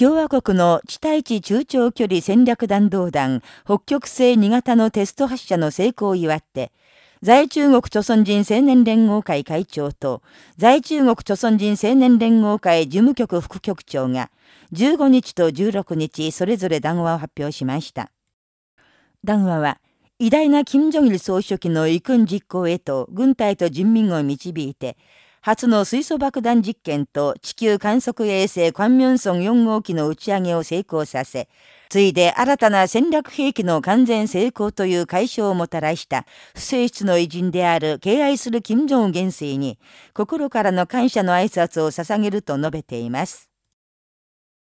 共和国の地対地中長距離戦略弾道弾北極星2型のテスト発射の成功を祝って、在中国朝鮮人青年連合会会長と、在中国朝鮮人青年連合会事務局副局長が、15日と16日それぞれ談話を発表しました。談話は、偉大な金正日総書記の遺訓実行へと軍隊と人民を導いて、初の水素爆弾実験と地球観測衛星クァンミョンソン4号機の打ち上げを成功させ、ついで新たな戦略兵器の完全成功という解消をもたらした不正室の偉人である敬愛する金正恩元帥に心からの感謝の挨拶を捧げると述べています。